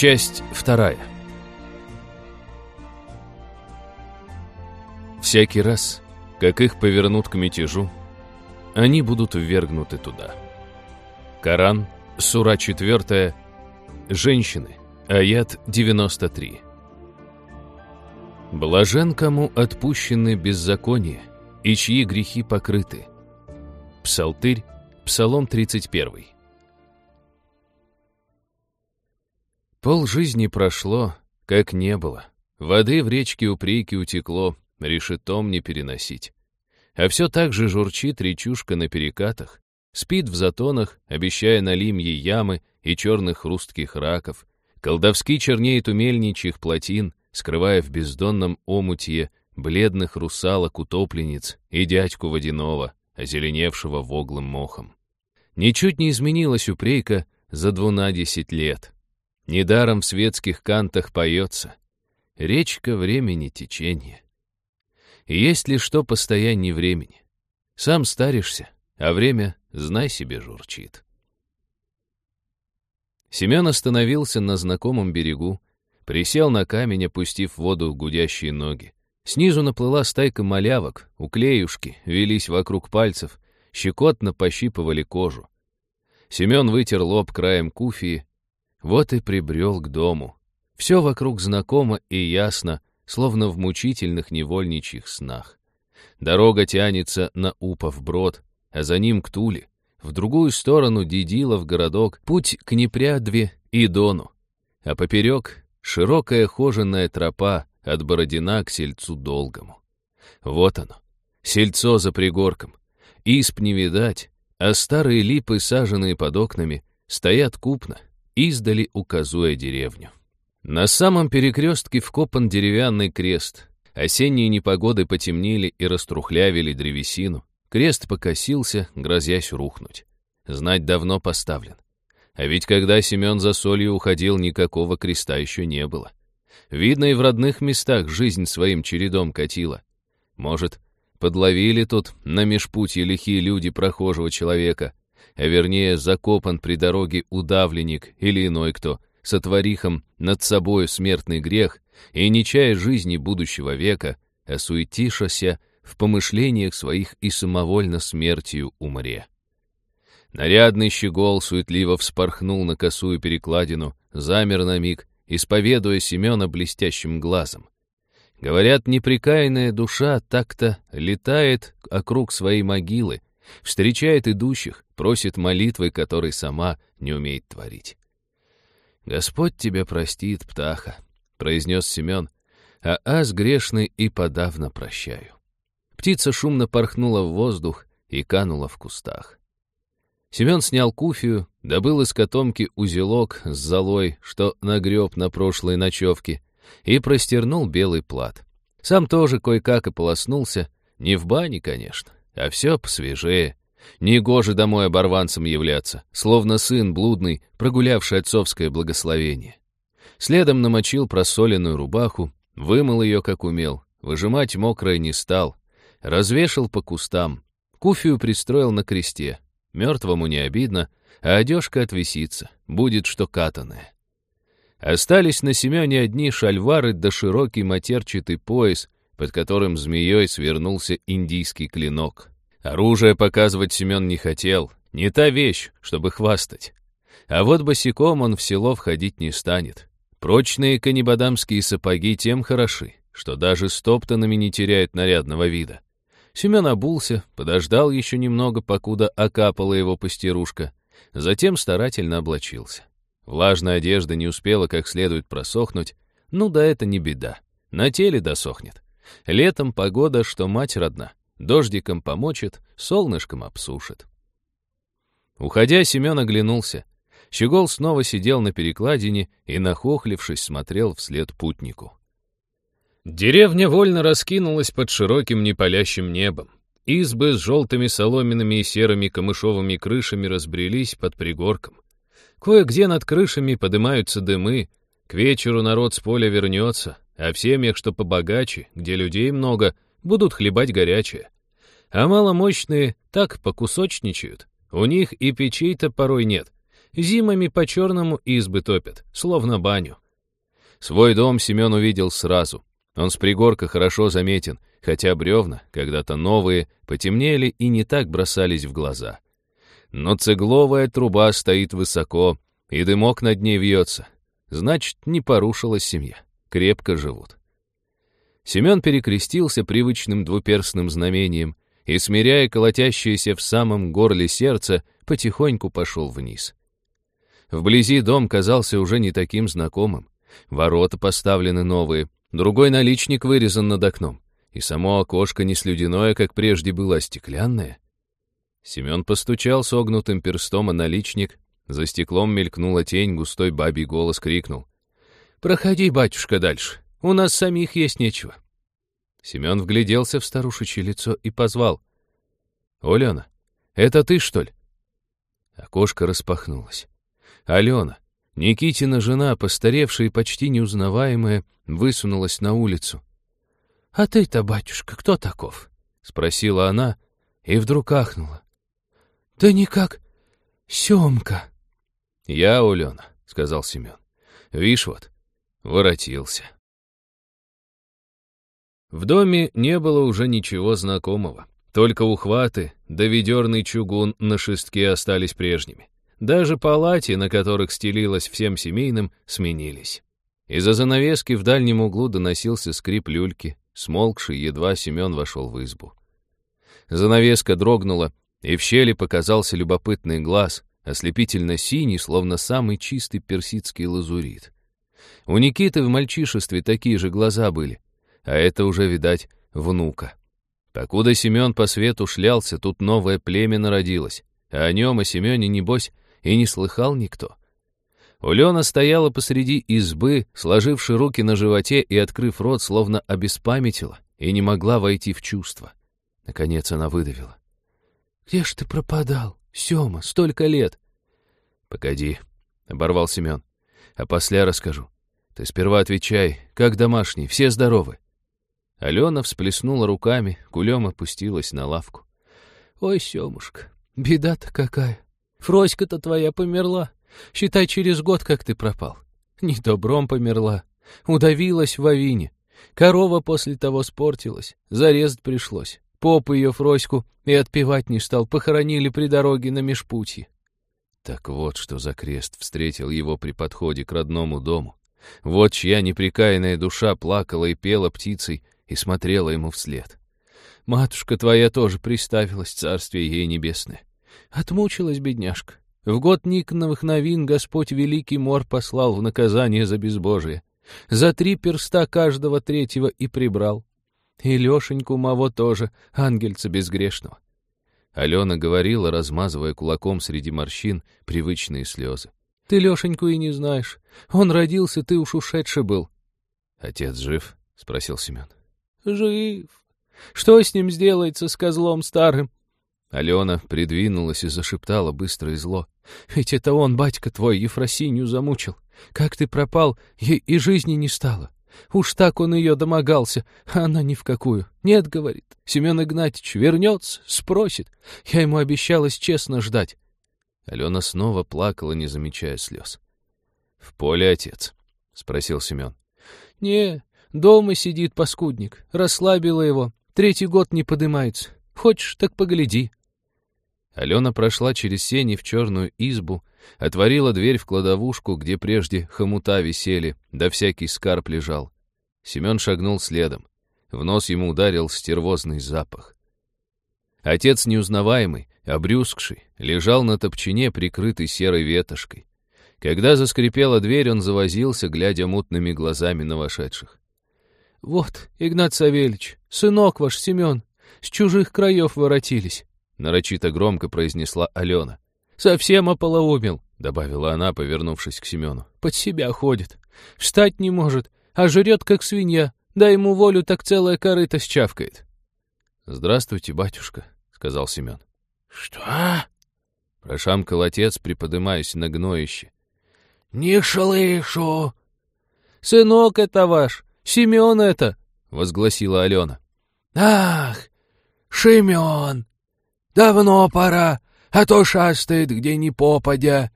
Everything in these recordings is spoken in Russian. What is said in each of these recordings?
Часть вторая. Всякий раз, как их повернут к мятежу, они будут ввергнуты туда. Коран, сура 4, женщины, аят 93. Блажен, кому отпущены беззакония, и чьи грехи покрыты. Псалтырь, Псалом 31. Пол жизни прошло, как не было. Воды в речке Упрейки утекло, решетом не переносить. А все так же журчит речушка на перекатах, спит в затонах, обещая налимье ямы и черных хрустких раков, колдовски чернеет у мельничьих плотин, скрывая в бездонном омутье бледных русалок-утопленниц и дядьку водяного, озеленевшего воглым мохом. Ничуть не изменилась упрейка за двунадесять лет. Недаром в светских кантах поется «Речка времени течения». Есть ли что постояннее времени? Сам старишься, а время, знай себе, журчит. Семен остановился на знакомом берегу, присел на камень, опустив в воду гудящие ноги. Снизу наплыла стайка малявок, уклеюшки велись вокруг пальцев, щекотно пощипывали кожу. Семен вытер лоб краем куфии, вот и прибрел к дому. Все вокруг знакомо и ясно, словно в мучительных невольничьих снах. Дорога тянется на Упов брод, а за ним к Туле. В другую сторону Дидилов городок, путь к Непрядве и Дону. А поперек — широкая хоженая тропа, от Бородина к сельцу долгому. Вот оно, сельцо за пригорком. Исп не видать, а старые липы, саженные под окнами, стоят купно, издали указуя деревню. На самом перекрестке вкопан деревянный крест. Осенние непогоды потемнели и раструхлявили древесину. Крест покосился, грозясь рухнуть. Знать давно поставлен. А ведь когда Семен за солью уходил, никакого креста еще не было. Видно, и в родных местах жизнь своим чередом катила. Может, подловили тут на межпутье лихие люди прохожего человека, а вернее закопан при дороге удавленник или иной кто, сотворихом над собою смертный грех и, не чая жизни будущего века, осуетишася в помышлениях своих и самовольно смертью умре. Нарядный щегол суетливо вспорхнул на косую перекладину, замер на миг, исповедуя Семена блестящим глазом. Говорят, неприкаянная душа так-то летает округ своей могилы, встречает идущих, просит молитвы, которой сама не умеет творить. «Господь тебя простит, птаха», — произнес Семен, «а аз грешный и подавно прощаю». Птица шумно порхнула в воздух и канула в кустах. Семен снял куфию, добыл из котомки узелок с золой, что нагреб на прошлой ночевке, и простернул белый плат. Сам тоже кое-как и полоснулся, не в бане, конечно, а все посвежее. Негоже домой оборванцем являться, словно сын блудный, прогулявший отцовское благословение. Следом намочил просоленную рубаху, вымыл ее, как умел, выжимать мокрое не стал, развешал по кустам, куфию пристроил на кресте, Мертвому не обидно, а одежка отвисится, будет что катаное. Остались на Семене одни шальвары да широкий матерчатый пояс, под которым змеей свернулся индийский клинок. Оружие показывать Семен не хотел, не та вещь, чтобы хвастать. А вот босиком он в село входить не станет. Прочные канибадамские сапоги тем хороши, что даже стоптанными не теряют нарядного вида. Семен обулся, подождал еще немного, покуда окапала его пастерушка, затем старательно облачился. Влажная одежда не успела как следует просохнуть, ну да это не беда, на теле досохнет. Летом погода, что мать родна, дождиком помочит, солнышком обсушит. Уходя, Семен оглянулся. Щегол снова сидел на перекладине и, нахохлившись, смотрел вслед путнику. Деревня вольно раскинулась под широким непалящим небом. Избы с желтыми соломенными и серыми камышовыми крышами разбрелись под пригорком. Кое-где над крышами поднимаются дымы. К вечеру народ с поля вернется, а в семьях, что побогаче, где людей много, будут хлебать горячее. А маломощные так покусочничают. У них и печей-то порой нет. Зимами по-черному избы топят, словно баню. Свой дом Семен увидел сразу. Он с пригорка хорошо заметен, хотя бревна, когда-то новые, потемнели и не так бросались в глаза. Но цегловая труба стоит высоко, и дымок над ней вьется. Значит, не порушилась семья, крепко живут. Семен перекрестился привычным двуперстным знамением и, смиряя колотящееся в самом горле сердце, потихоньку пошел вниз. Вблизи дом казался уже не таким знакомым. Ворота поставлены новые, другой наличник вырезан над окном, и само окошко не слюдяное, как прежде было, а стеклянное. Семен постучал согнутым перстом, а наличник, за стеклом мелькнула тень, густой бабий голос крикнул. «Проходи, батюшка, дальше. У нас самих есть нечего». Семен вгляделся в старушечье лицо и позвал. «Олена, это ты, что ли?» Окошко распахнулось. Алена, Никитина жена, постаревшая и почти неузнаваемая, высунулась на улицу. «А ты-то, батюшка, кто таков?» — спросила она и вдруг ахнула. «Да никак, Семка!» «Я, Алена», — сказал Семен. «Вишь вот, воротился». В доме не было уже ничего знакомого. Только ухваты да ведерный чугун на шестке остались прежними. Даже палати, на которых стелилось всем семейным, сменились. Из-за занавески в дальнем углу доносился скрип люльки, смолкший, едва Семен вошел в избу. Занавеска дрогнула, и в щели показался любопытный глаз, ослепительно синий, словно самый чистый персидский лазурит. У Никиты в мальчишестве такие же глаза были, а это уже, видать, внука. Покуда Семен по свету шлялся, тут новое племя народилось, а о нем, о Семене, небось, и не слыхал никто. Улена стояла посреди избы, сложивши руки на животе и открыв рот, словно обеспамятила, и не могла войти в чувство. Наконец она выдавила. «Где ж ты пропадал, Сема, столько лет?» «Погоди», — оборвал Семен, — «а после расскажу. Ты сперва отвечай, как домашний, все здоровы?» Алена всплеснула руками, кулем опустилась на лавку. «Ой, Семушка, беда-то какая!» Фроська-то твоя померла. Считай, через год, как ты пропал. Не добром померла. Удавилась в авине. Корова после того спортилась. Зарезать пришлось. Поп ее Фроську и отпевать не стал. Похоронили при дороге на межпутье. Так вот, что за крест встретил его при подходе к родному дому. Вот чья неприкаянная душа плакала и пела птицей и смотрела ему вслед. Матушка твоя тоже приставилась, царствие ей небесное. Отмучилась бедняжка. В год Никоновых новин Господь Великий Мор послал в наказание за безбожие. За три перста каждого третьего и прибрал. И Лешеньку Маво тоже, ангельца безгрешного. Алена говорила, размазывая кулаком среди морщин привычные слезы. «Ты Лешеньку и не знаешь. Он родился, ты уж ушедший был». «Отец жив?» — спросил Семен. «Жив. Что с ним сделается, с козлом старым? Алена придвинулась и зашептала быстро и зло. «Ведь это он, батька твой, Ефросинью замучил. Как ты пропал, ей и жизни не стало. Уж так он ее домогался, а она ни в какую. Нет, — говорит, — Семен Игнатьевич вернется, спросит. Я ему обещалась честно ждать». Алена снова плакала, не замечая слез. «В поле отец?» — спросил Семен. «Не, дома сидит паскудник. Расслабила его. Третий год не подымается. Хочешь, так погляди». Алена прошла через сени в черную избу, отворила дверь в кладовушку, где прежде хомута висели, да всякий скарб лежал. Семен шагнул следом. В нос ему ударил стервозный запах. Отец неузнаваемый, обрюзгший, лежал на топчине, прикрытый серой ветошкой. Когда заскрипела дверь, он завозился, глядя мутными глазами на вошедших. — Вот, Игнат Савельич, сынок ваш Семен, с чужих краев воротились. — нарочито громко произнесла Алена. «Совсем ополоумел», — добавила она, повернувшись к Семену. «Под себя ходит. Встать не может, а жрет, как свинья. Дай ему волю, так целая корыто счавкает». «Здравствуйте, батюшка», — сказал Семен. «Что?» — прошамкал отец, приподымаясь на гноище. «Не слышу!» «Сынок это ваш! Семен это!» — возгласила Алена. «Ах, Шимон!» Давно пора, а то шастает где ни попадя.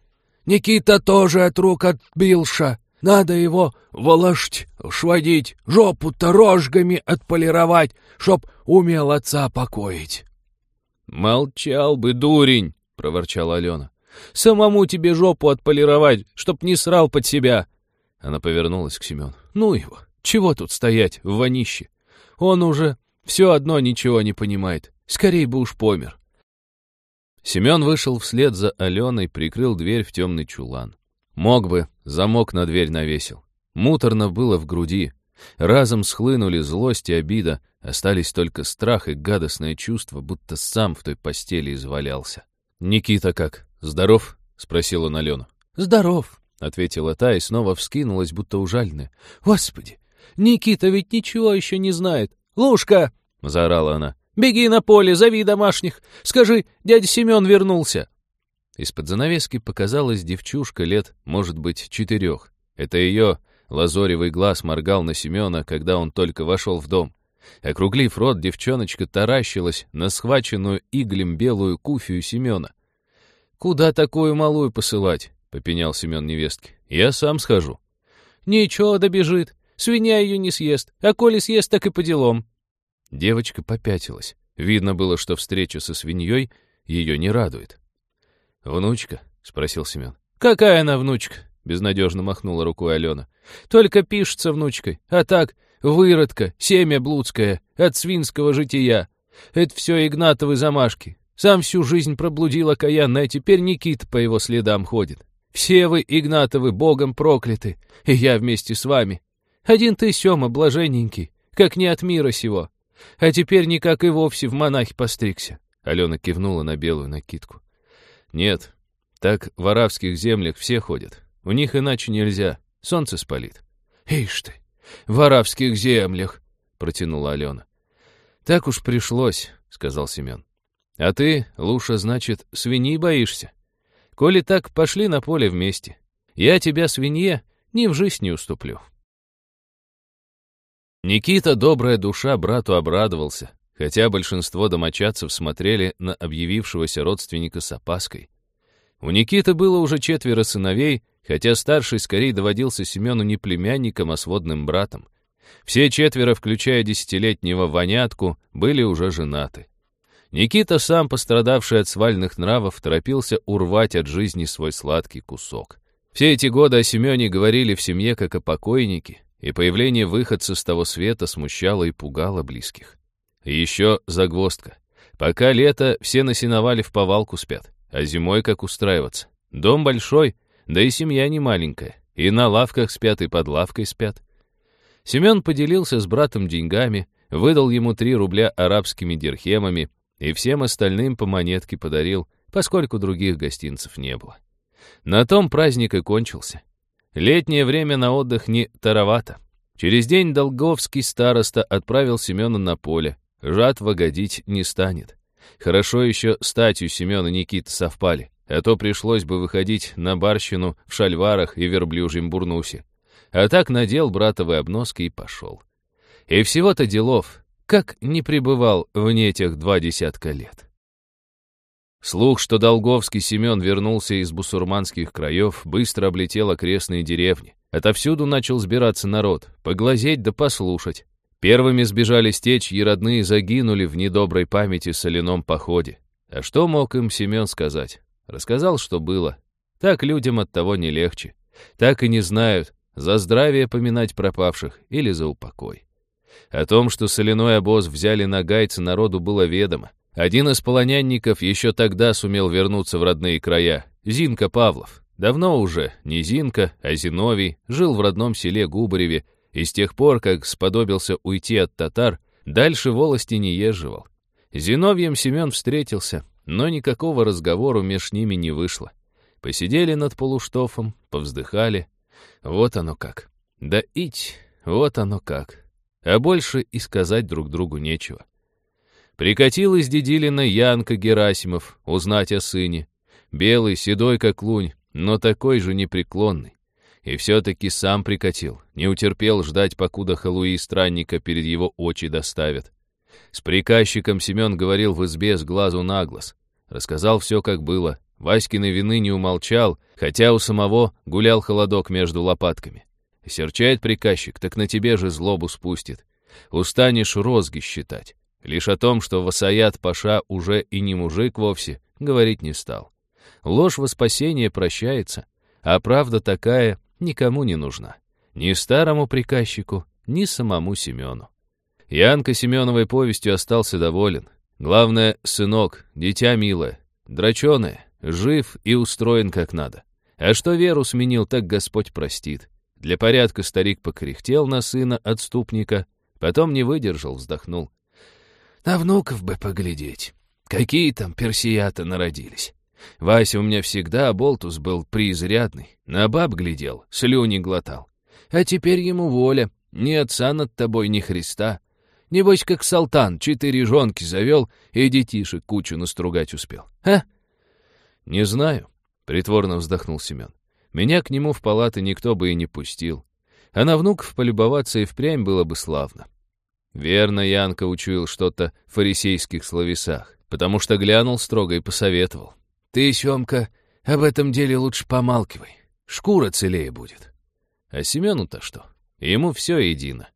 Никита тоже от рук отбился. Надо его волошить, шводить, жопу-то рожгами отполировать, чтоб умел отца покоить. «Молчал бы, дурень!» — проворчала Алена. «Самому тебе жопу отполировать, чтоб не срал под себя!» Она повернулась к Семену. «Ну его, чего тут стоять в вонище? Он уже все одно ничего не понимает. Скорей бы уж помер». Семен вышел вслед за Аленой, прикрыл дверь в темный чулан. Мог бы, замок на дверь навесил. Муторно было в груди. Разом схлынули злость и обида, остались только страх и гадостное чувство, будто сам в той постели извалялся. «Никита как, здоров?» — спросил он Алену. «Здоров», — ответила та и снова вскинулась, будто ужальная. «Господи, Никита ведь ничего еще не знает. Лушка!» — заорала она. «Беги на поле, зови домашних. Скажи, дядя Семен вернулся». Из-под занавески показалась девчушка лет, может быть, четырех. Это ее лазоревый глаз моргал на Семена, когда он только вошел в дом. Округлив рот, девчоночка таращилась на схваченную иглем белую куфию Семена. «Куда такую малую посылать?» — попенял Семен невестке. «Я сам схожу». «Ничего, добежит. Свинья ее не съест. А коли съест, так и по делам». Девочка попятилась. Видно было, что встреча со свиньей ее не радует. «Внучка?» — спросил Семен. «Какая она внучка?» — безнадежно махнула рукой Алена. «Только пишется внучкой, а так выродка, семя блудское, от свинского жития. Это все Игнатовы замашки. Сам всю жизнь проблудил окаянно, а теперь Никита по его следам ходит. Все вы, Игнатовы, богом прокляты, и я вместе с вами. Один ты, Сема, блаженненький, как не от мира сего. А теперь никак и вовсе в монахи постригся». Алена кивнула на белую накидку. Нет, так в арабских землях все ходят. У них иначе нельзя, солнце спалит. Ишь ты, в арабских землях, протянула Алена. Так уж пришлось, сказал Семен. А ты, Луша, значит, свиньи боишься? Коли так, пошли на поле вместе. Я тебя, свинье, ни в жизнь не уступлю. Никита, добрая душа, брату обрадовался, хотя большинство домочадцев смотрели на объявившегося родственника с опаской. У Никиты было уже четверо сыновей, хотя старший скорее доводился Семену не племянником, а сводным братом. Все четверо, включая десятилетнего Вонятку, были уже женаты. Никита, сам пострадавший от свальных нравов, торопился урвать от жизни свой сладкий кусок. Все эти годы о Семене говорили в семье как о покойнике, и появление выходца с того света смущало и пугало близких. И еще загвоздка. Пока лето, все на сеновале в повалку спят. А зимой как устраиваться? Дом большой, да и семья не маленькая. И на лавках спят, и под лавкой спят. Семен поделился с братом деньгами, выдал ему три рубля арабскими дирхемами и всем остальным по монетке подарил, поскольку других гостинцев не было. На том праздник и кончился. Летнее время на отдых не таровато. Через день Долговский староста отправил Семена на поле, Жатва годить не станет. Хорошо еще статью Семена Никита совпали, а то пришлось бы выходить на барщину в шальварах и верблюжьем бурнусе. А так надел братовые обноски и пошел. И всего-то делов, как не пребывал вне этих два десятка лет. Слух, что Долговский Семен вернулся из бусурманских краев, быстро облетел окрестные деревни. Отовсюду начал сбираться народ, поглазеть да послушать. Первыми сбежали стечь, и родные загинули в недоброй памяти соляном походе. А что мог им Семен сказать? Рассказал, что было. Так людям от того не легче. Так и не знают, за здравие поминать пропавших или за упокой. О том, что соляной обоз взяли на гайцы, народу было ведомо. Один из полонянников еще тогда сумел вернуться в родные края. Зинка Павлов. Давно уже не Зинка, а Зиновий, жил в родном селе Губареве и с тех пор, как сподобился уйти от татар, дальше волости не езживал. Зиновьем Семен встретился, но никакого разговора меж ними не вышло. Посидели над полуштофом, повздыхали. Вот оно как. Да ить, вот оно как. А больше и сказать друг другу нечего. Прикатил из Дедилина Янка Герасимов узнать о сыне. Белый, седой как лунь, но такой же непреклонный. И все-таки сам прикатил, не утерпел ждать, покуда халуи странника перед его очи доставят. С приказчиком Семен говорил в избе с глазу на глаз. Рассказал все, как было. Васькиной вины не умолчал, хотя у самого гулял холодок между лопатками. Серчает приказчик, так на тебе же злобу спустит. Устанешь розги считать. Лишь о том, что Васаят Паша уже и не мужик вовсе, говорить не стал. Ложь во спасение прощается, а правда такая никому не нужна. Ни старому приказчику, ни самому Семену. Янка Семеновой повестью остался доволен. Главное, сынок, дитя милое, драченое, жив и устроен как надо. А что веру сменил, так Господь простит. Для порядка старик покряхтел на сына отступника, потом не выдержал, вздохнул. На внуков бы поглядеть. Какие там персията народились. Вася у меня всегда болтус был преизрядный. На баб глядел, слюни глотал. А теперь ему воля. Ни отца над тобой, ни Христа. Небось, как Салтан, четыре жонки завел и детишек кучу настругать успел. А? Не знаю, притворно вздохнул Семен. Меня к нему в палаты никто бы и не пустил. А на внуков полюбоваться и впрямь было бы славно. Верно, Янка учуял что-то в фарисейских словесах, потому что глянул строго и посоветовал. «Ты, Семка, об этом деле лучше помалкивай. Шкура целее будет». А Семену-то что? Ему все едино.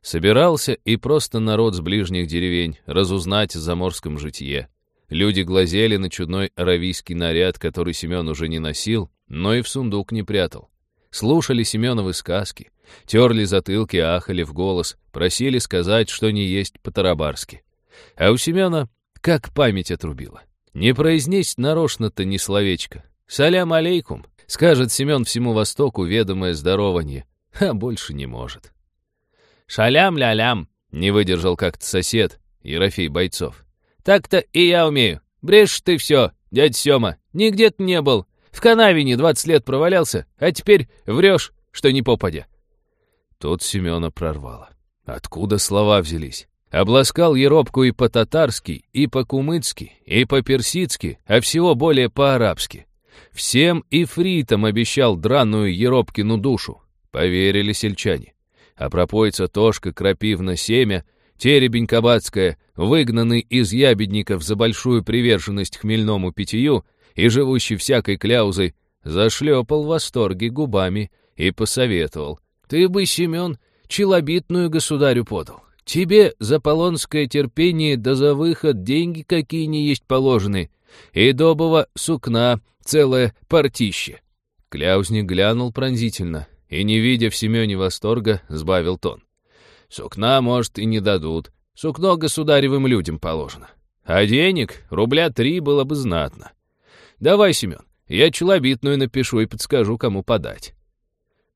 Собирался и просто народ с ближних деревень разузнать о заморском житье. Люди глазели на чудной аравийский наряд, который Семен уже не носил, но и в сундук не прятал. Слушали Семеновы сказки, терли затылки, ахали в голос, просили сказать, что не есть по-тарабарски. А у Семена как память отрубила. Не произнесть нарочно-то ни словечко. «Салям алейкум», — скажет Семен всему Востоку ведомое здорование, а больше не может. «Шалям-ля-лям», — не выдержал как-то сосед, Ерофей Бойцов. «Так-то и я умею. Брешь ты все, дядь Сема, нигде ты не был. В канавине двадцать лет провалялся, а теперь врешь, что не попадя». Тут Семена прорвало. Откуда слова взялись? Обласкал Еробку и по-татарски, и по-кумыцки, и по-персидски, а всего более по-арабски. Всем ифритам обещал драную Еробкину душу. Поверили сельчане. А пропойца Тошка Крапивна Семя, теребень кабацкая, выгнанный из ябедников за большую приверженность хмельному питью и живущий всякой кляузой, зашлепал в восторге губами и посоветовал. «Ты бы, Семен, челобитную государю подал. Тебе за полонское терпение да за выход деньги какие не есть положены, и добого сукна целое партище». Кляузник глянул пронзительно и, не видя в Семене восторга, сбавил тон. «Сукна, может, и не дадут. Сукно государевым людям положено. А денег рубля три было бы знатно. Давай, Семен, я челобитную напишу и подскажу, кому подать».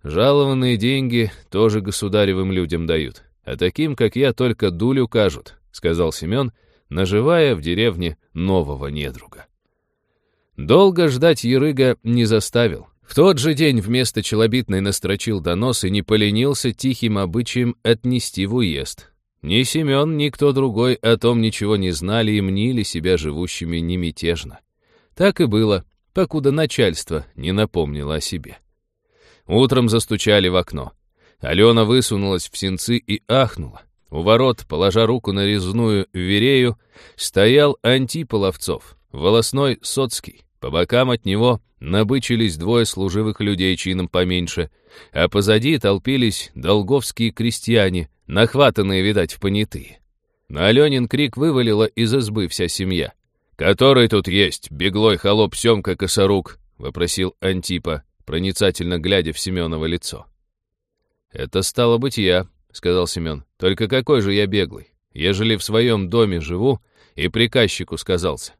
Жалованные деньги тоже государевым людям дают, а таким, как я, только дулю кажут, сказал Семен, наживая в деревне нового недруга. Долго ждать Ерыга не заставил. В тот же день вместо челобитной настрочил донос и не поленился тихим обычаем отнести в уезд. Ни Семен, ни кто другой о том ничего не знали и мнили себя живущими немятежно. Так и было, покуда начальство не напомнило о себе. Утром застучали в окно. Алена высунулась в сенцы и ахнула. У ворот, положа руку на резную верею, стоял Антип Ловцов, волосной соцкий. По бокам от него набычились двое служивых людей чином поменьше, а позади толпились долговские крестьяне, нахватанные, видать, в понятые. На Аленин крик вывалила из избы вся семья. «Который тут есть, беглой холоп Семка Косорук?» — вопросил Антипа проницательно глядя в Семеново лицо. «Это стало быть я», — сказал Семен. «Только какой же я беглый, ежели в своем доме живу и приказчику сказался».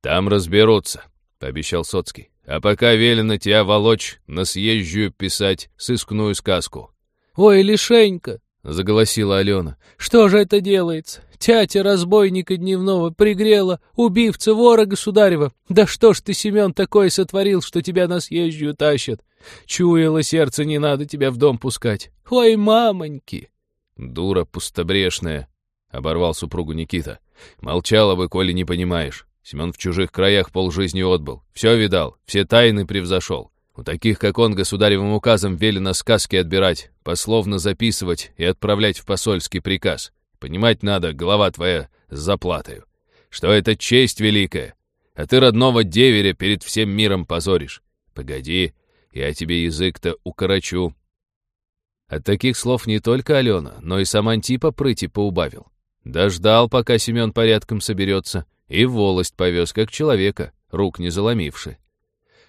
«Там разберутся», — пообещал Соцкий. «А пока велено тебя волочь на съезжую писать сыскную сказку». «Ой, лишенька!» — заголосила Алена. «Что же это делается? Тятя разбойника дневного пригрела, убивца вора государева. Да что ж ты, Семен, такое сотворил, что тебя на съезжую тащат? Чуяло сердце, не надо тебя в дом пускать. Ой, мамоньки!» «Дура пустобрешная!» — оборвал супругу Никита. «Молчала бы, коли не понимаешь. Семен в чужих краях полжизни отбыл. Все видал, все тайны превзошел. У таких, как он, государевым указом велено сказки отбирать, пословно записывать и отправлять в посольский приказ. Понимать надо, голова твоя с заплатою, что это честь великая. а ты родного деверя перед всем миром позоришь. Погоди, я тебе язык-то укорочу». От таких слов не только Алена, но и сам Антипа прыти поубавил. Дождал, пока Семен порядком соберется, и волость повез, как человека, рук не заломивши.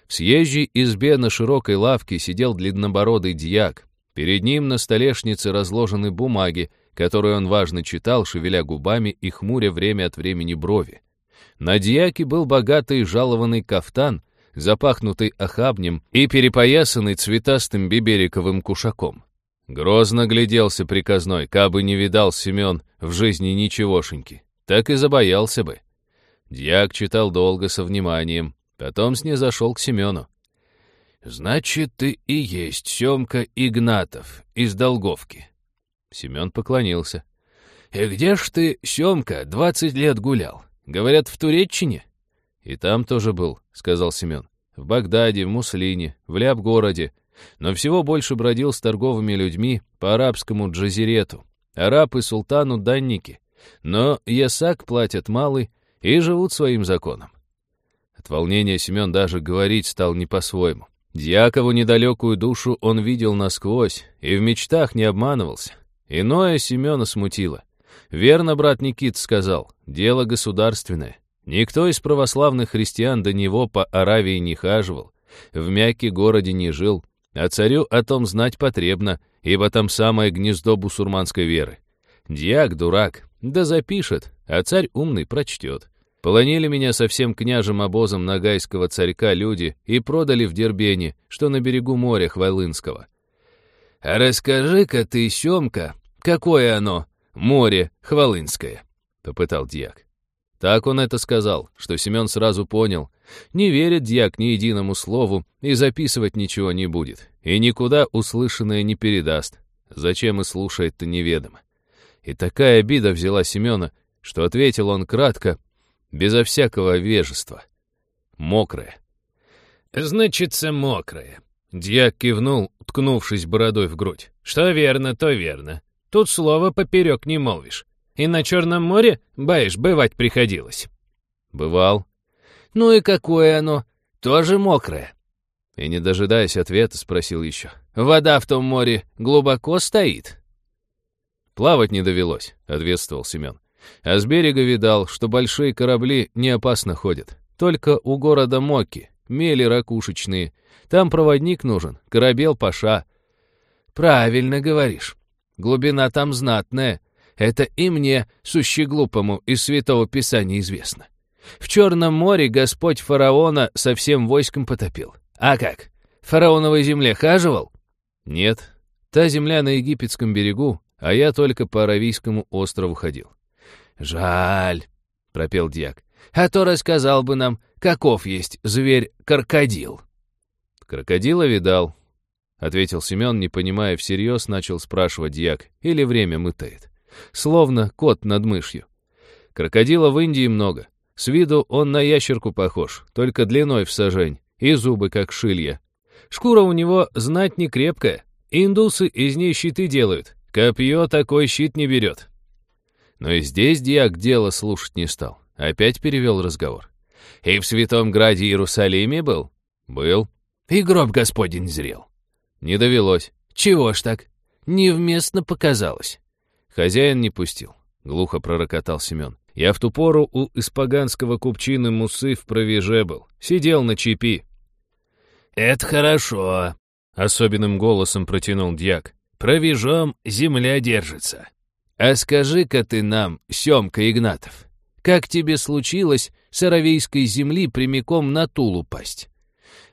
В съезжей избе на широкой лавке сидел длиннобородый дьяк. Перед ним на столешнице разложены бумаги, которые он важно читал, шевеля губами и хмуря время от времени брови. На дьяке был богатый жалованный кафтан, запахнутый охабнем и перепоясанный цветастым бибериковым кушаком. Грозно гляделся приказной, кабы не видал Семен в жизни ничегошеньки. Так и забоялся бы. Дьяк читал долго со вниманием, потом снизошел к Семену. «Значит, ты и есть Семка Игнатов из Долговки». Семен поклонился. «И где ж ты, Семка, двадцать лет гулял? Говорят, в Туреччине?» «И там тоже был», — сказал Семен. «В Багдаде, в Муслине, в Ляп-городе, но всего больше бродил с торговыми людьми по арабскому джазирету. Арабы султану данники. Но ясак платят малый и живут своим законом. От волнения Семен даже говорить стал не по-своему. Дьякову недалекую душу он видел насквозь и в мечтах не обманывался. Иное Семена смутило. Верно брат Никит сказал, дело государственное. Никто из православных христиан до него по Аравии не хаживал, в Мяке городе не жил, а царю о том знать потребно, ибо там самое гнездо бусурманской веры. Дьяк дурак, да запишет, а царь умный прочтет. Полонили меня со всем княжем обозом нагайского царька люди и продали в Дербене, что на берегу моря Хвалынского. А расскажи-ка ты, Семка, какое оно, море Хвалынское? Попытал дьяк. Так он это сказал, что Семен сразу понял. Не верит дьяк ни единому слову и записывать ничего не будет. И никуда услышанное не передаст. Зачем и слушает-то неведомо. И такая обида взяла Семена, что ответил он кратко, безо всякого вежества. Мокрая. «Значится, мокрая». Дьяк кивнул, ткнувшись бородой в грудь. «Что верно, то верно. Тут слова поперек не молвишь. И на Черном море, баишь, бывать приходилось». «Бывал». «Ну и какое оно? Тоже мокрое». И, не дожидаясь ответа, спросил еще. «Вода в том море глубоко стоит?» «Плавать не довелось», — ответствовал Семен. «А с берега видал, что большие корабли не опасно ходят. Только у города Моки, мели ракушечные. Там проводник нужен, корабел Паша». «Правильно говоришь. Глубина там знатная. Это и мне, сущеглупому, из Святого Писания известно. В Черном море Господь фараона со всем войском потопил. А как? Фараоновой земле хаживал? Нет. Та земля на египетском берегу, а я только по Аравийскому острову ходил. Жаль, пропел дьяк. А то рассказал бы нам, каков есть зверь-крокодил. Крокодила видал, ответил Семен, не понимая всерьез, начал спрашивать дьяк, или время мытает словно кот над мышью. Крокодила в Индии много. С виду он на ящерку похож, только длиной в сажень, и зубы как шилья. Шкура у него знать не крепкая. Индусы из ней щиты делают. Копье такой щит не берет. Но и здесь Диак дело слушать не стал. Опять перевел разговор. «И в Святом Граде Иерусалиме был?» «Был». «И гроб Господень зрел?» «Не довелось». «Чего ж так? Невместно показалось». Хозяин не пустил. Глухо пророкотал Семен. Я в ту пору у испаганского купчины Мусы в провеже был. Сидел на чипи. «Это хорошо», — особенным голосом протянул дьяк. «Провежом земля держится. А скажи-ка ты нам, Семка Игнатов, как тебе случилось с аравейской земли прямиком на Тулу пасть?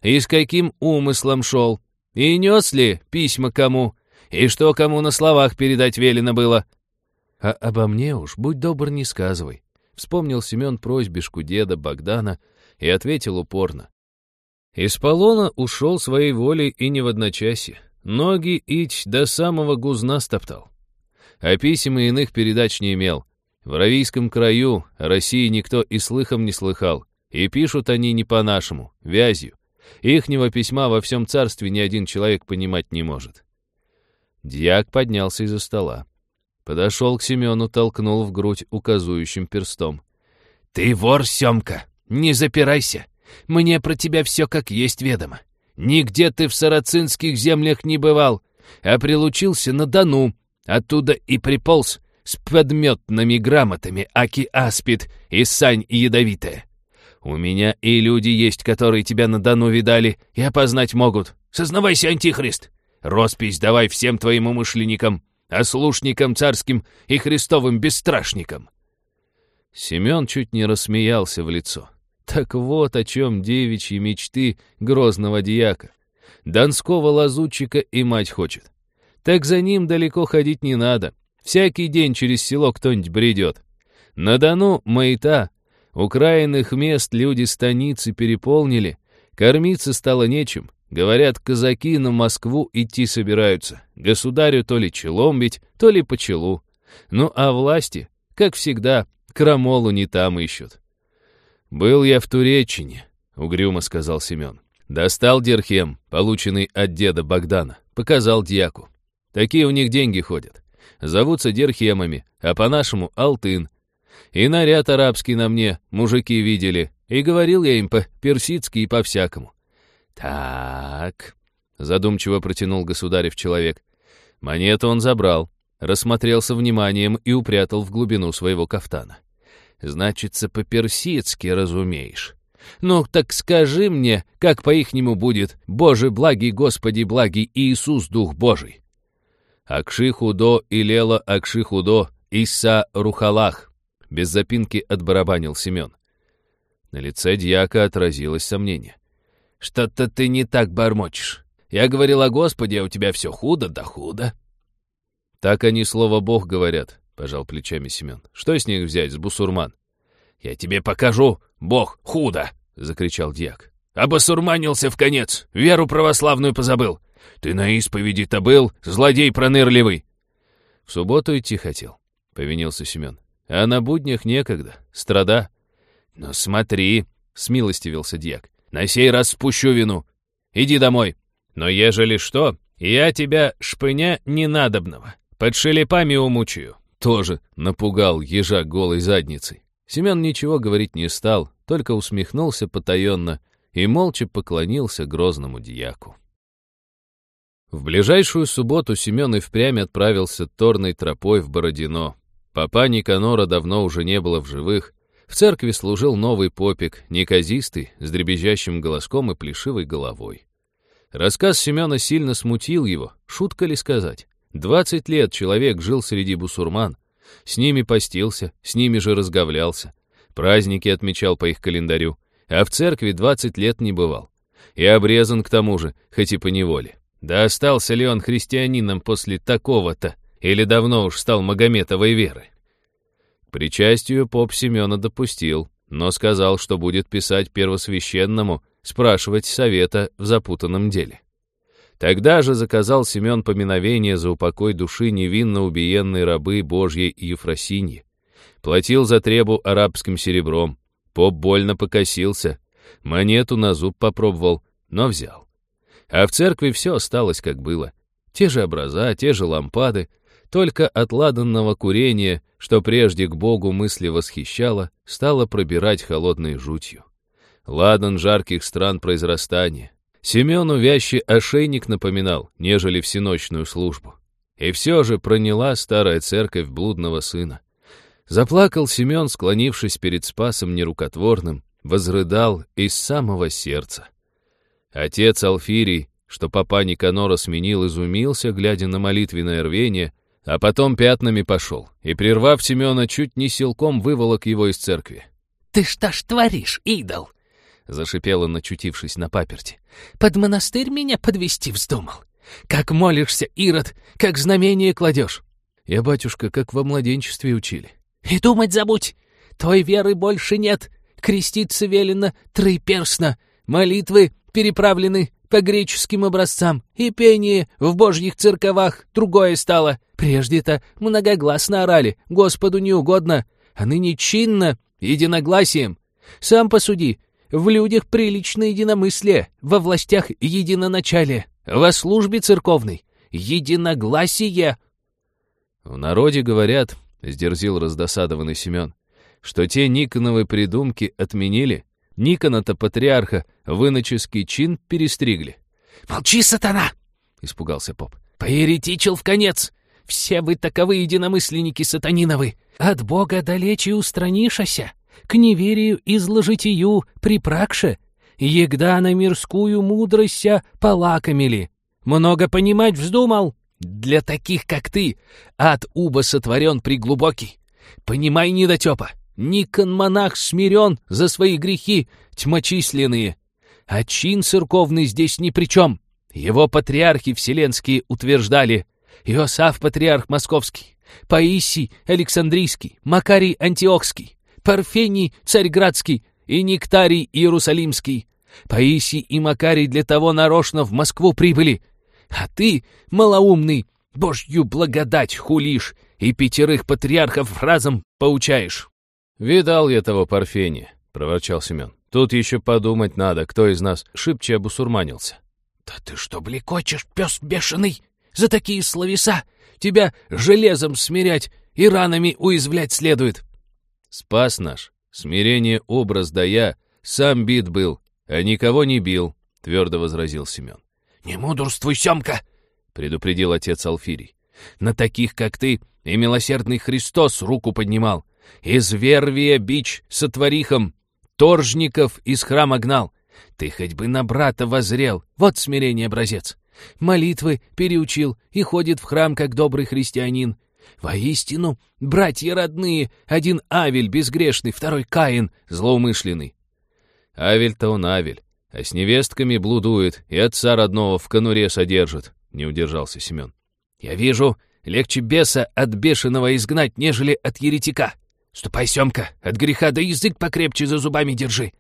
И с каким умыслом шел? И нес ли письма кому? И что кому на словах передать велено было? А обо мне уж, будь добр, не сказывай. Вспомнил Семен просьбишку деда Богдана и ответил упорно. Из полона ушел своей волей и не в одночасье. Ноги ить до самого гузна стоптал. А писем и иных передач не имел. В Равийском краю России никто и слыхом не слыхал. И пишут они не по-нашему, вязью. Ихнего письма во всем царстве ни один человек понимать не может. Дьяк поднялся из-за стола. Подошел к Семену, толкнул в грудь указующим перстом. «Ты вор, Семка! не запирайся. Мне про тебя все как есть ведомо. Нигде ты в сарацинских землях не бывал, а прилучился на Дону, оттуда и приполз с подметными грамотами Аки Аспид и Сань Ядовитая. У меня и люди есть, которые тебя на Дону видали и опознать могут. Сознавайся, Антихрист! Роспись давай всем твоим умышленникам, ослушникам царским и христовым бесстрашникам!» Семен чуть не рассмеялся в лицо. Так вот о чем девичьи мечты грозного дьяка. Донского лазутчика и мать хочет. Так за ним далеко ходить не надо. Всякий день через село кто-нибудь бредет. На Дону маята. Украинных мест люди станицы переполнили. Кормиться стало нечем. Говорят, казаки на Москву идти собираются. Государю то ли челом бить, то ли по челу. Ну а власти, как всегда, крамолу не там ищут. «Был я в Туреччине», — угрюмо сказал Семен. Достал дирхем, полученный от деда Богдана, показал дьяку. Такие у них деньги ходят. Зовутся дирхемами, а по-нашему — алтын. И наряд арабский на мне мужики видели, и говорил я им по-персидски и по-всякому. «Так», — задумчиво протянул государев человек. Монету он забрал, рассмотрелся вниманием и упрятал в глубину своего кафтана. Значится, по-персидски разумеешь. Ну, так скажи мне, как по-ихнему будет «Боже благий, Господи благий, Иисус Дух Божий». Акши худо и лела акши худо, Иса рухалах. Без запинки отбарабанил Семен. На лице дьяка отразилось сомнение. «Что-то ты не так бормочешь. Я говорил о Господе, а у тебя все худо да худо». «Так они слово Бог говорят», — пожал плечами Семен. «Что с них взять, с бусурман?» «Я тебе покажу, Бог, худо!» — закричал дьяк. «Обосурманился в конец, веру православную позабыл. Ты на исповеди-то был, злодей пронырливый!» «В субботу идти хотел», — повинился Семен. «А на буднях некогда, страда». «Ну смотри», — смилостивился дьяк. На сей раз спущу вину. Иди домой. Но ежели что, я тебя, шпыня ненадобного, под шелепами умучаю». Тоже напугал ежа голой задницей. Семен ничего говорить не стал, только усмехнулся потаенно и молча поклонился грозному дьяку. В ближайшую субботу Семен и впрямь отправился торной тропой в Бородино. Папа Никанора давно уже не было в живых, в церкви служил новый попик, неказистый, с дребезжащим голоском и плешивой головой. Рассказ Семена сильно смутил его, шутка ли сказать. Двадцать лет человек жил среди бусурман, с ними постился, с ними же разговлялся, праздники отмечал по их календарю, а в церкви двадцать лет не бывал. И обрезан к тому же, хоть и по неволе. Да остался ли он христианином после такого-то, или давно уж стал Магометовой веры? причастию поп Семена допустил, но сказал, что будет писать первосвященному, спрашивать совета в запутанном деле. Тогда же заказал Семен поминовение за упокой души невинно убиенной рабы Божьей Ефросиньи. Платил за требу арабским серебром. Поп больно покосился, монету на зуб попробовал, но взял. А в церкви все осталось как было. Те же образа, те же лампады, только от ладанного курения, что прежде к Богу мысли восхищало, стало пробирать холодной жутью. Ладан жарких стран произрастания. Семену вящий ошейник напоминал, нежели всеночную службу. И все же проняла старая церковь блудного сына. Заплакал Семен, склонившись перед Спасом нерукотворным, возрыдал из самого сердца. Отец Алфирий, что папа Никанора сменил, изумился, глядя на молитвенное рвение, а потом пятнами пошел, и, прервав Семена, чуть не силком выволок его из церкви. «Ты что ж творишь, идол?» — зашипел он, очутившись на паперти. «Под монастырь меня подвести вздумал? Как молишься, Ирод, как знамение кладешь!» «Я, батюшка, как во младенчестве учили». «И думать забудь! Той веры больше нет. Креститься велено троеперстно, молитвы переправлены по греческим образцам, и пение в божьих церковах другое стало. Прежде-то многогласно орали, Господу не угодно, а ныне чинно, единогласием. Сам посуди, в людях приличное единомыслие, во властях единоначалие, во службе церковной единогласие. В народе говорят, — сдерзил раздосадованный Семен, — что те Никоновы придумки отменили, Никона-то патриарха в иноческий чин перестригли. «Молчи, сатана!» — испугался поп. «Поеретичил в конец! Все вы таковы единомысленники сатаниновы! От Бога далече устранишася, к неверию и зложитию припракше, егда на мирскую мудрость полакомили. Много понимать вздумал? Для таких, как ты, ад уба сотворен приглубокий. Понимай, недотепа, Никон-монах смирен за свои грехи тьмочисленные, а чин церковный здесь ни при чем. Его патриархи вселенские утверждали. Иосаф патриарх московский, Паисий Александрийский, Макарий Антиохский, Парфений Царьградский и Нектарий Иерусалимский. Паисий и Макарий для того нарочно в Москву прибыли. А ты, малоумный, божью благодать хулишь и пятерых патриархов разом поучаешь. «Видал я того Парфения», — проворчал Семен. «Тут еще подумать надо, кто из нас шибче обусурманился». «Да ты что блекочешь, пес бешеный? За такие словеса тебя железом смирять и ранами уязвлять следует». «Спас наш, смирение образ да я, сам бит был, а никого не бил», — твердо возразил Семен. «Не мудрствуй, Семка!» — предупредил отец Алфирий. «На таких, как ты, и милосердный Христос руку поднимал. Из вервия бич сотворихом, торжников из храма гнал. Ты хоть бы на брата возрел, вот смирение образец. Молитвы переучил и ходит в храм, как добрый христианин. Воистину, братья родные, один Авель безгрешный, второй Каин злоумышленный. Авель-то он Авель, а с невестками блудует и отца родного в конуре содержит, не удержался Семен. Я вижу, легче беса от бешеного изгнать, нежели от еретика. Ступай, Семка, от греха да язык покрепче за зубами держи.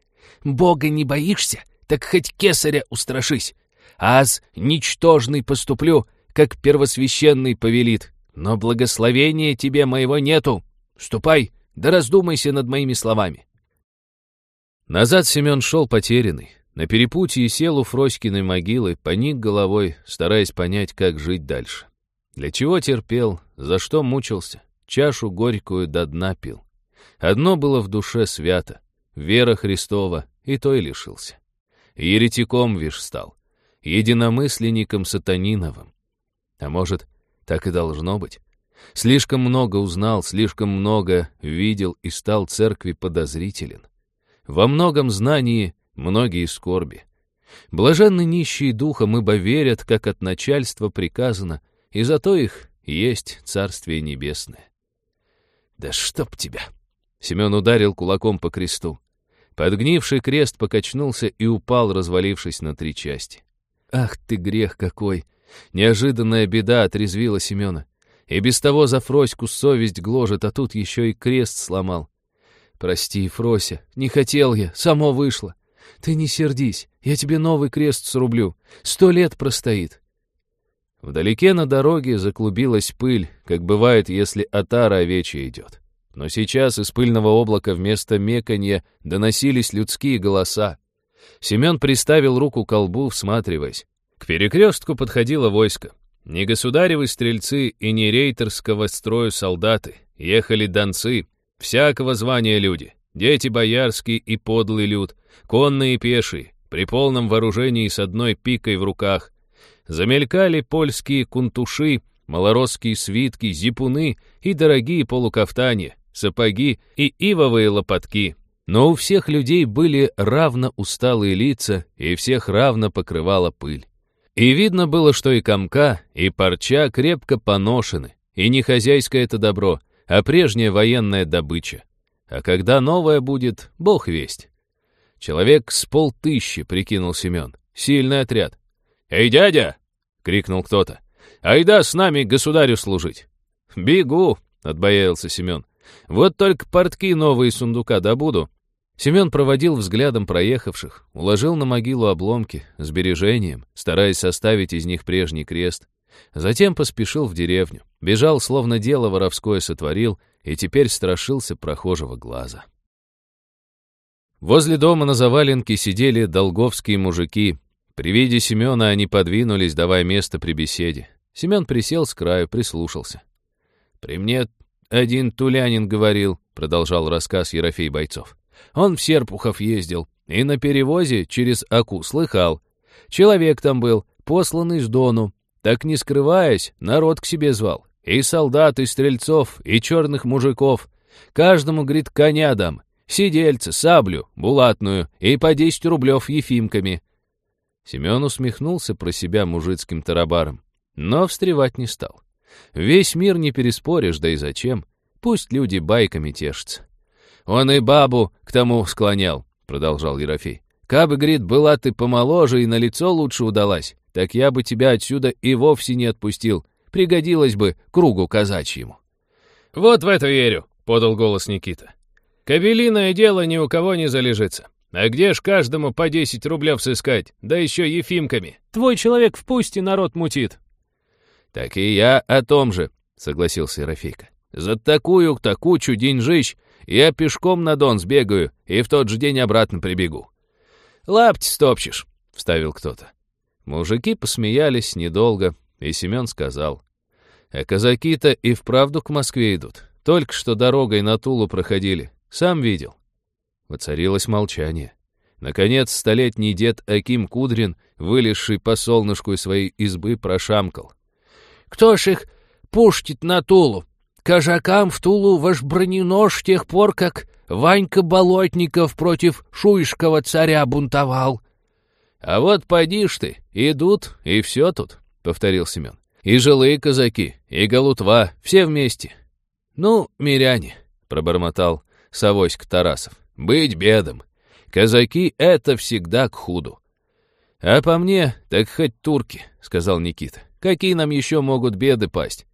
Бога не боишься, так хоть кесаря устрашись. Аз ничтожный поступлю, как первосвященный повелит. Но благословения тебе моего нету. Ступай, да раздумайся над моими словами. Назад Семен шел потерянный. На перепутье сел у Фроськиной могилы, поник головой, стараясь понять, как жить дальше. Для чего терпел, за что мучился, чашу горькую до дна пил. Одно было в душе свято — вера Христова, и той лишился. Еретиком, вишь, стал, единомысленником сатаниновым. А может, так и должно быть? Слишком много узнал, слишком много видел и стал церкви подозрителен. Во многом знании многие скорби. Блаженны нищие духом, ибо верят, как от начальства приказано, и зато их есть Царствие Небесное. «Да чтоб тебя!» Семен ударил кулаком по кресту. Подгнивший крест покачнулся и упал, развалившись на три части. «Ах ты грех какой!» Неожиданная беда отрезвила Семена. И без того за Фроську совесть гложет, а тут еще и крест сломал. «Прости, Фрося, не хотел я, само вышло. Ты не сердись, я тебе новый крест срублю. Сто лет простоит». Вдалеке на дороге заклубилась пыль, как бывает, если отара овечья идет. Но сейчас из пыльного облака вместо меканья доносились людские голоса. Семен приставил руку к колбу, всматриваясь. К перекрестку подходило войско. Не государевы стрельцы и не рейтерского строю солдаты. Ехали донцы, всякого звания люди. Дети боярские и подлый люд, конные и пешие, при полном вооружении с одной пикой в руках. Замелькали польские кунтуши, малоросские свитки, зипуны и дорогие полукафтания, сапоги и ивовые лопатки. Но у всех людей были равно усталые лица, и всех равно покрывала пыль. И видно было, что и комка, и парча крепко поношены, и не хозяйское это добро, а прежняя военная добыча. А когда новая будет, бог весть. Человек с полтыщи, прикинул Семен. Сильный отряд. «Эй, дядя!» — крикнул кто-то. «Айда с нами государю служить!» «Бегу!» — отбоялся Семен. Вот только портки новые сундука добуду. Семен проводил взглядом проехавших, уложил на могилу обломки, с бережением, стараясь составить из них прежний крест. Затем поспешил в деревню. Бежал, словно дело воровское сотворил, и теперь страшился прохожего глаза. Возле дома на заваленке сидели долговские мужики. При виде Семена они подвинулись, давая место при беседе. Семен присел с краю, прислушался. «При мне один тулянин говорил, продолжал рассказ Ерофей Бойцов. Он в Серпухов ездил, и на перевозе через Аку слыхал. Человек там был, посланный с Дону. Так не скрываясь, народ к себе звал. И солдат, и стрельцов, и черных мужиков. Каждому, говорит, коня дам, сидельце, саблю, булатную и по десять рублев ефимками. Семен усмехнулся про себя мужицким тарабаром, но встревать не стал. Весь мир не переспоришь, да и зачем? Пусть люди байками тешатся. Он и бабу к тому склонял, продолжал Ерофей. Кабы, говорит, была ты помоложе и на лицо лучше удалась, так я бы тебя отсюда и вовсе не отпустил. Пригодилось бы кругу казачьему. Вот в это верю, подал голос Никита. Кабелиное дело ни у кого не залежится. А где ж каждому по десять рублев сыскать, да еще ефимками? Твой человек в пусте народ мутит. Так и я о том же, согласился Ерофейка. За такую-то кучу деньжищ я пешком на Дон сбегаю и в тот же день обратно прибегу. «Лапти стопчешь», — вставил кто-то. Мужики посмеялись недолго, и Семен сказал. «А казаки-то и вправду к Москве идут. Только что дорогой на Тулу проходили. Сам видел». Воцарилось молчание. Наконец, столетний дед Аким Кудрин, вылезший по солнышку из своей избы, прошамкал. «Кто ж их пуштит на Тулу? Кажакам в Тулу ваш броненож с тех пор, как Ванька Болотников против Шуйского царя бунтовал». «А вот поди ж ты, идут, и все тут», — повторил Семен. «И жилые казаки, и голутва, все вместе». «Ну, миряне», — пробормотал Савоська Тарасов, — «быть бедом. Казаки — это всегда к худу». «А по мне, так хоть турки», — сказал Никита. «Какие нам еще могут беды пасть?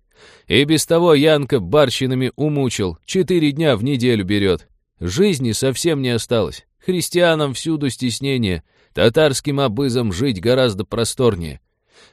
И без того Янка барщинами умучил, четыре дня в неделю берет. Жизни совсем не осталось. Христианам всюду стеснение, татарским обызом жить гораздо просторнее.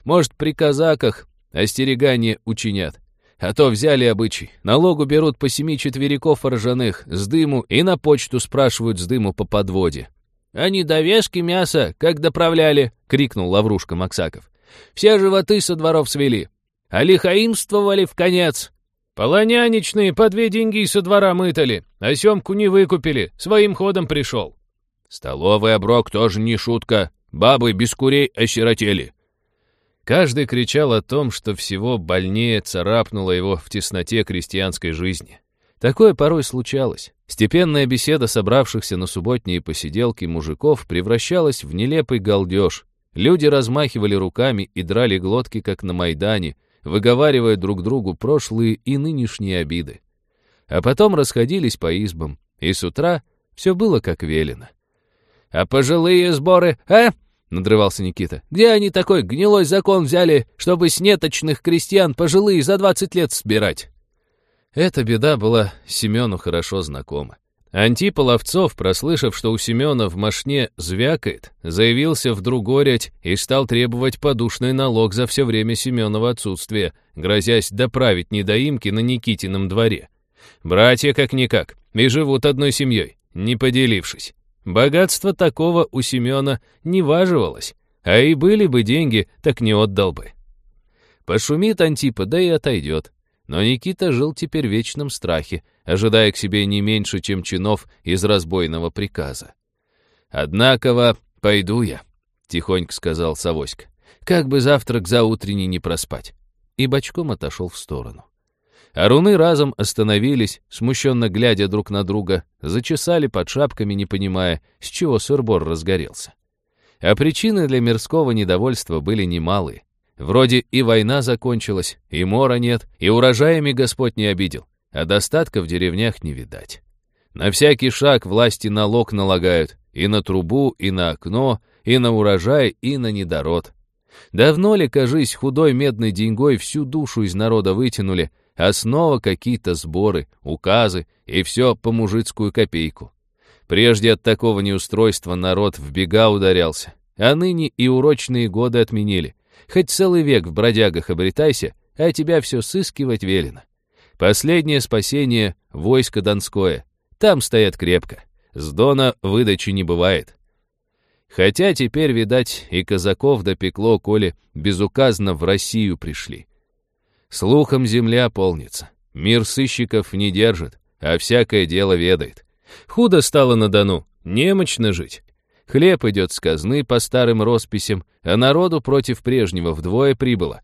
Может, при казаках остерегание учинят. А то взяли обычай. Налогу берут по семи четвериков ржаных, с дыму, и на почту спрашивают с дыму по подводе. «Они довески мяса, как доправляли!» — крикнул Лаврушка Максаков. «Все животы со дворов свели, а лихаимствовали в конец. Полоняничные по две деньги со двора мытали, а семку не выкупили, своим ходом пришел. Столовый оброк тоже не шутка, бабы без курей осиротели. Каждый кричал о том, что всего больнее царапнуло его в тесноте крестьянской жизни. Такое порой случалось. Степенная беседа собравшихся на субботние посиделки мужиков превращалась в нелепый галдеж. Люди размахивали руками и драли глотки, как на Майдане, выговаривая друг другу прошлые и нынешние обиды. А потом расходились по избам, и с утра все было как велено. «А пожилые сборы, а?» — надрывался Никита. «Где они такой гнилой закон взяли, чтобы с неточных крестьян пожилые за двадцать лет сбирать?» Эта беда была Семену хорошо знакома. Антипа Ловцов, прослышав, что у Семена в мошне звякает, заявился в Другорять и стал требовать подушный налог за все время Семенова отсутствия, грозясь доправить недоимки на Никитином дворе. Братья как-никак, и живут одной семьей, не поделившись. Богатство такого у Семена не важивалось, а и были бы деньги, так не отдал бы. Пошумит Антипа, да и отойдет. Но Никита жил теперь в вечном страхе, ожидая к себе не меньше, чем чинов из разбойного приказа. «Однако, пойду я», — тихонько сказал Савоська, «как бы завтра к заутренней не проспать». И бочком отошел в сторону. Аруны разом остановились, смущенно глядя друг на друга, зачесали под шапками, не понимая, с чего сырбор разгорелся. А причины для мирского недовольства были немалые. Вроде и война закончилась, и мора нет, и урожаями Господь не обидел, а достатка в деревнях не видать. На всякий шаг власти налог налагают, и на трубу, и на окно, и на урожай, и на недород. Давно ли, кажись, худой медной деньгой всю душу из народа вытянули, а снова какие-то сборы, указы, и все по мужицкую копейку. Прежде от такого неустройства народ в бега ударялся, а ныне и урочные годы отменили, Хоть целый век в бродягах обретайся, а тебя все сыскивать велено. Последнее спасение — войско Донское. Там стоят крепко. С Дона выдачи не бывает. Хотя теперь, видать, и казаков допекло, коли безуказно в Россию пришли. Слухом земля полнится. Мир сыщиков не держит, а всякое дело ведает. Худо стало на Дону, немощно жить. Хлеб идет с казны по старым росписям, а народу против прежнего вдвое прибыло.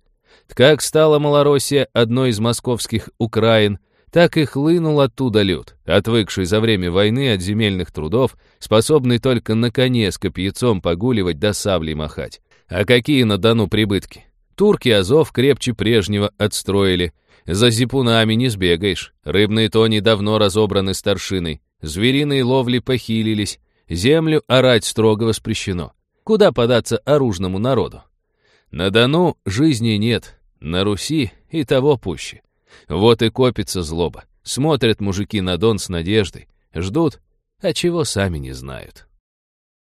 Как стала Малороссия одной из московских Украин, так и хлынул оттуда люд, отвыкший за время войны от земельных трудов, способный только на коне с копьяцом погуливать да саблей махать. А какие на Дону прибытки? Турки Азов крепче прежнего отстроили. За зипунами не сбегаешь. Рыбные тони давно разобраны старшиной. Звериные ловли похилились. Землю орать строго воспрещено. Куда податься оружному народу? На Дону жизни нет, на Руси и того пуще. Вот и копится злоба. Смотрят мужики на Дон с надеждой. Ждут, а чего сами не знают.